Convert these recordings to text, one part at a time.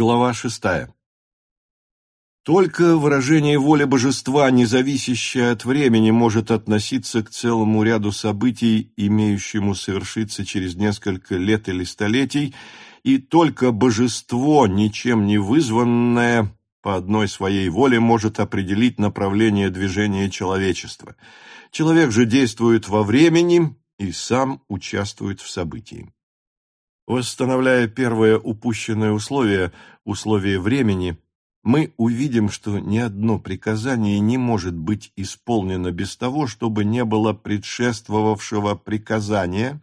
Глава шестая. Только выражение воли божества, не зависящее от времени, может относиться к целому ряду событий, имеющему совершиться через несколько лет или столетий, и только божество, ничем не вызванное, по одной своей воле может определить направление движения человечества. Человек же действует во времени и сам участвует в событии. Восстановляя первое упущенное условие, условие времени – мы увидим, что ни одно приказание не может быть исполнено без того, чтобы не было предшествовавшего приказания,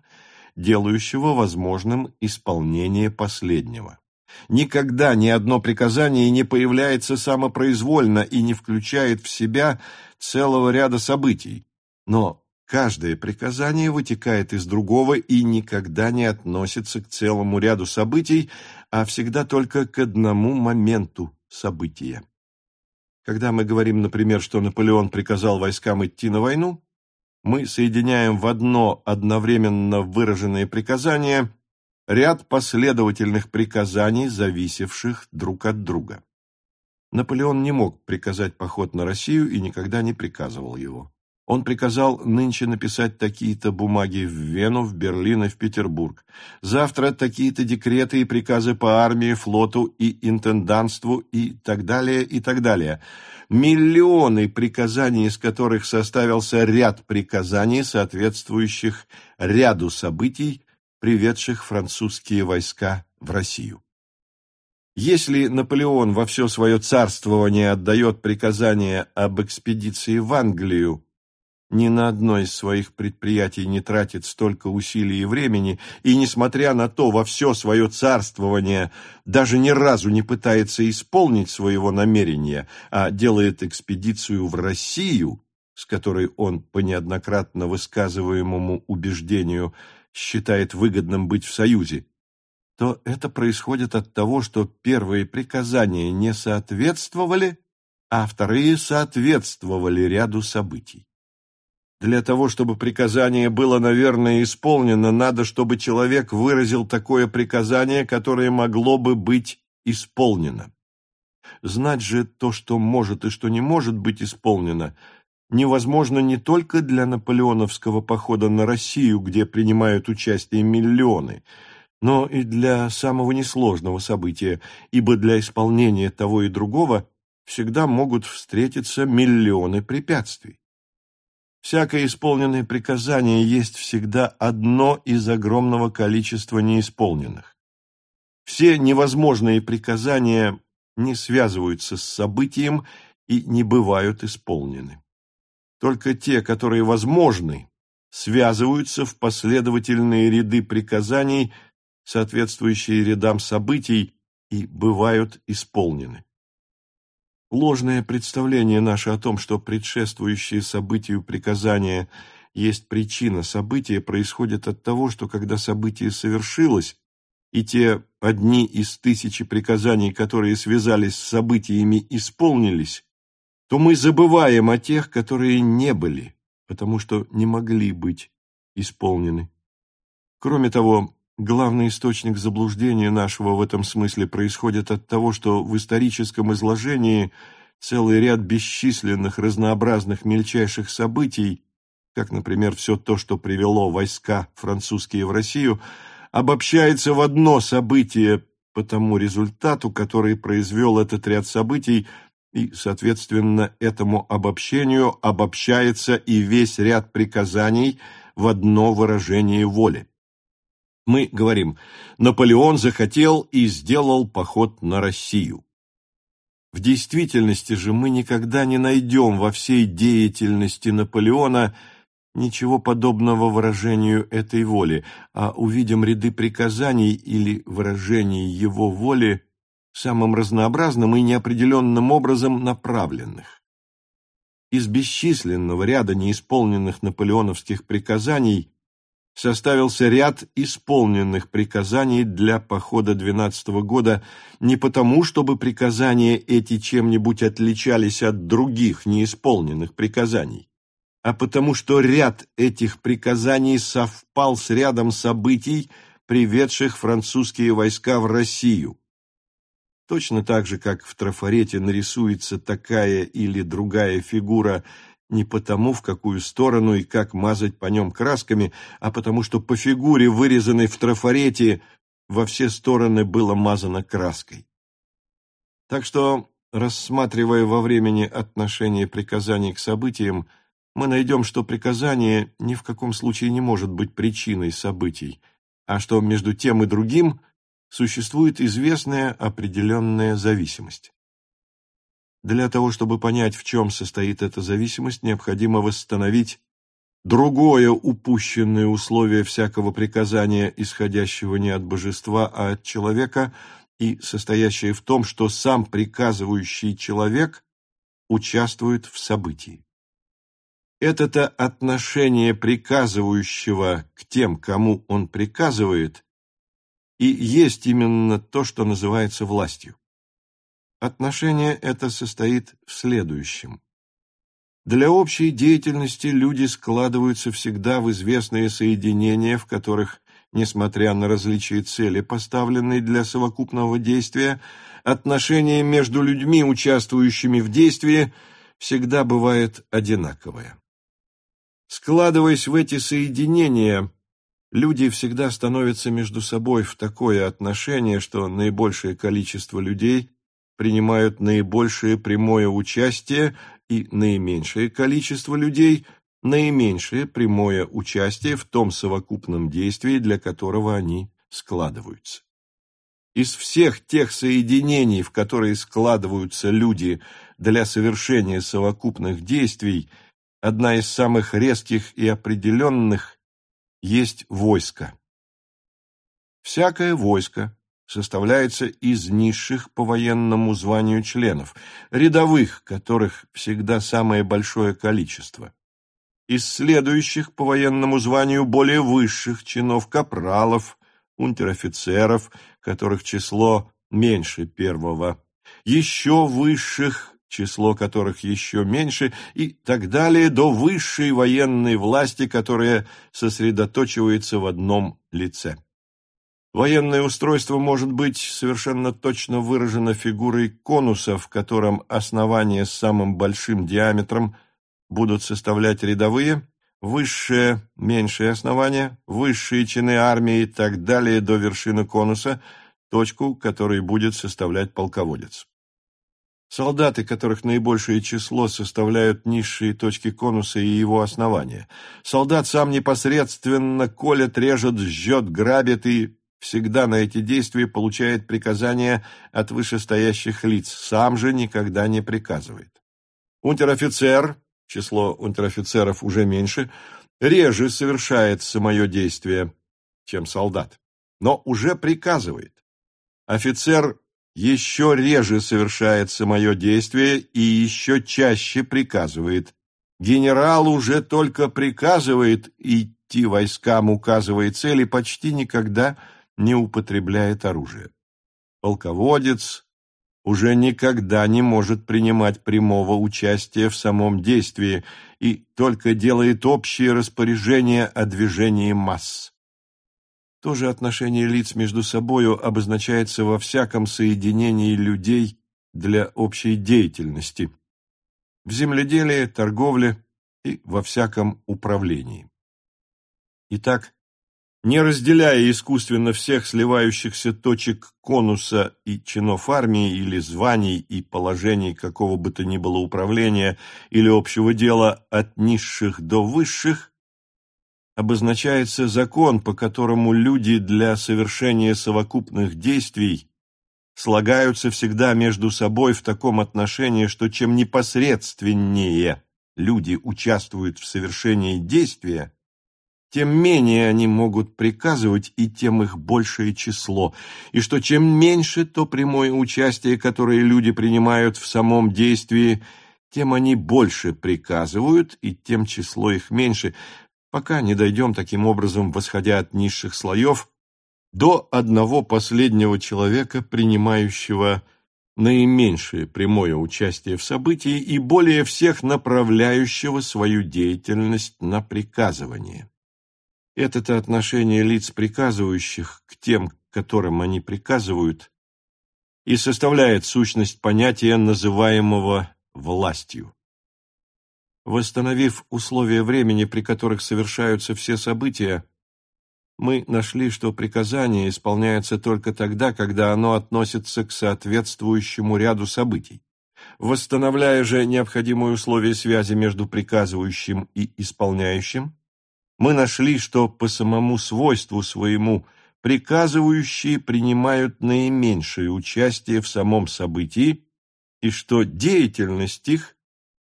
делающего возможным исполнение последнего. Никогда ни одно приказание не появляется самопроизвольно и не включает в себя целого ряда событий, но каждое приказание вытекает из другого и никогда не относится к целому ряду событий, а всегда только к одному моменту события. Когда мы говорим, например, что Наполеон приказал войскам идти на войну, мы соединяем в одно одновременно выраженное приказание ряд последовательных приказаний, зависевших друг от друга. Наполеон не мог приказать поход на Россию и никогда не приказывал его. Он приказал нынче написать такие-то бумаги в Вену, в Берлин и в Петербург. Завтра такие-то декреты и приказы по армии, флоту и интендантству и так далее, и так далее. Миллионы приказаний, из которых составился ряд приказаний, соответствующих ряду событий, приведших французские войска в Россию. Если Наполеон во все свое царствование отдает приказание об экспедиции в Англию, ни на одно из своих предприятий не тратит столько усилий и времени, и, несмотря на то, во все свое царствование даже ни разу не пытается исполнить своего намерения, а делает экспедицию в Россию, с которой он, по неоднократно высказываемому убеждению, считает выгодным быть в союзе, то это происходит от того, что первые приказания не соответствовали, а вторые соответствовали ряду событий. Для того, чтобы приказание было, наверное, исполнено, надо, чтобы человек выразил такое приказание, которое могло бы быть исполнено. Знать же то, что может и что не может быть исполнено, невозможно не только для наполеоновского похода на Россию, где принимают участие миллионы, но и для самого несложного события, ибо для исполнения того и другого всегда могут встретиться миллионы препятствий. Всякое исполненное приказание есть всегда одно из огромного количества неисполненных. Все невозможные приказания не связываются с событием и не бывают исполнены. Только те, которые возможны, связываются в последовательные ряды приказаний, соответствующие рядам событий, и бывают исполнены. Ложное представление наше о том, что предшествующие событию приказания есть причина события, происходит от того, что когда событие совершилось, и те одни из тысячи приказаний, которые связались с событиями, исполнились, то мы забываем о тех, которые не были, потому что не могли быть исполнены. Кроме того, Главный источник заблуждения нашего в этом смысле происходит от того, что в историческом изложении целый ряд бесчисленных разнообразных мельчайших событий, как, например, все то, что привело войска французские в Россию, обобщается в одно событие по тому результату, который произвел этот ряд событий, и, соответственно, этому обобщению обобщается и весь ряд приказаний в одно выражение воли. Мы говорим, Наполеон захотел и сделал поход на Россию. В действительности же мы никогда не найдем во всей деятельности Наполеона ничего подобного выражению этой воли, а увидим ряды приказаний или выражений его воли самым разнообразным и неопределенным образом направленных. Из бесчисленного ряда неисполненных наполеоновских приказаний составился ряд исполненных приказаний для похода 12 года не потому, чтобы приказания эти чем-нибудь отличались от других неисполненных приказаний, а потому что ряд этих приказаний совпал с рядом событий, приведших французские войска в Россию. Точно так же, как в трафарете нарисуется такая или другая фигура не потому, в какую сторону и как мазать по нем красками, а потому что по фигуре, вырезанной в трафарете, во все стороны было мазано краской. Так что, рассматривая во времени отношение приказаний к событиям, мы найдем, что приказание ни в каком случае не может быть причиной событий, а что между тем и другим существует известная определенная зависимость. Для того, чтобы понять, в чем состоит эта зависимость, необходимо восстановить другое упущенное условие всякого приказания, исходящего не от божества, а от человека, и состоящее в том, что сам приказывающий человек участвует в событии. Это-то отношение приказывающего к тем, кому он приказывает, и есть именно то, что называется властью. Отношение это состоит в следующем. Для общей деятельности люди складываются всегда в известные соединения, в которых, несмотря на различие цели, поставленные для совокупного действия, отношение между людьми, участвующими в действии, всегда бывает одинаковое. Складываясь в эти соединения, люди всегда становятся между собой в такое отношение, что наибольшее количество людей принимают наибольшее прямое участие и наименьшее количество людей – наименьшее прямое участие в том совокупном действии, для которого они складываются. Из всех тех соединений, в которые складываются люди для совершения совокупных действий, одна из самых резких и определенных есть войско. Всякое войско составляется из низших по военному званию членов, рядовых, которых всегда самое большое количество, из следующих по военному званию более высших чинов капралов, унтер-офицеров, которых число меньше первого, еще высших число которых еще меньше, и так далее до высшей военной власти, которая сосредоточивается в одном лице. Военное устройство может быть совершенно точно выражено фигурой конуса, в котором основания с самым большим диаметром будут составлять рядовые, высшее, меньшее основание, высшие чины армии и так далее до вершины конуса, точку, которой будет составлять полководец. Солдаты, которых наибольшее число составляют низшие точки конуса и его основания. Солдат сам непосредственно колет, режет, жжет, грабит и всегда на эти действия получает приказания от вышестоящих лиц, сам же никогда не приказывает. Унтер-офицер, число унтер-офицеров уже меньше, реже совершает самое действие, чем солдат, но уже приказывает. Офицер еще реже совершает самое действие и еще чаще приказывает. Генерал уже только приказывает идти войскам, указывая цели, почти никогда не употребляет оружие. Полководец уже никогда не может принимать прямого участия в самом действии и только делает общее распоряжение о движении масс. То же отношение лиц между собою обозначается во всяком соединении людей для общей деятельности, в земледелии, торговле и во всяком управлении. Итак, не разделяя искусственно всех сливающихся точек конуса и чинов армии или званий и положений какого бы то ни было управления или общего дела от низших до высших, обозначается закон, по которому люди для совершения совокупных действий слагаются всегда между собой в таком отношении, что чем непосредственнее люди участвуют в совершении действия, тем менее они могут приказывать, и тем их большее число, и что чем меньше то прямое участие, которое люди принимают в самом действии, тем они больше приказывают, и тем число их меньше, пока не дойдем таким образом, восходя от низших слоев, до одного последнего человека, принимающего наименьшее прямое участие в событии и более всех направляющего свою деятельность на приказывание. Это-то отношение лиц приказывающих к тем, которым они приказывают, и составляет сущность понятия, называемого властью. Восстановив условия времени, при которых совершаются все события, мы нашли, что приказание исполняется только тогда, когда оно относится к соответствующему ряду событий. Восстановляя же необходимые условия связи между приказывающим и исполняющим, мы нашли, что по самому свойству своему приказывающие принимают наименьшее участие в самом событии и что деятельность их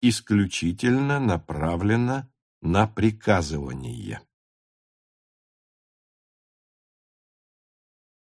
исключительно направлена на приказывание.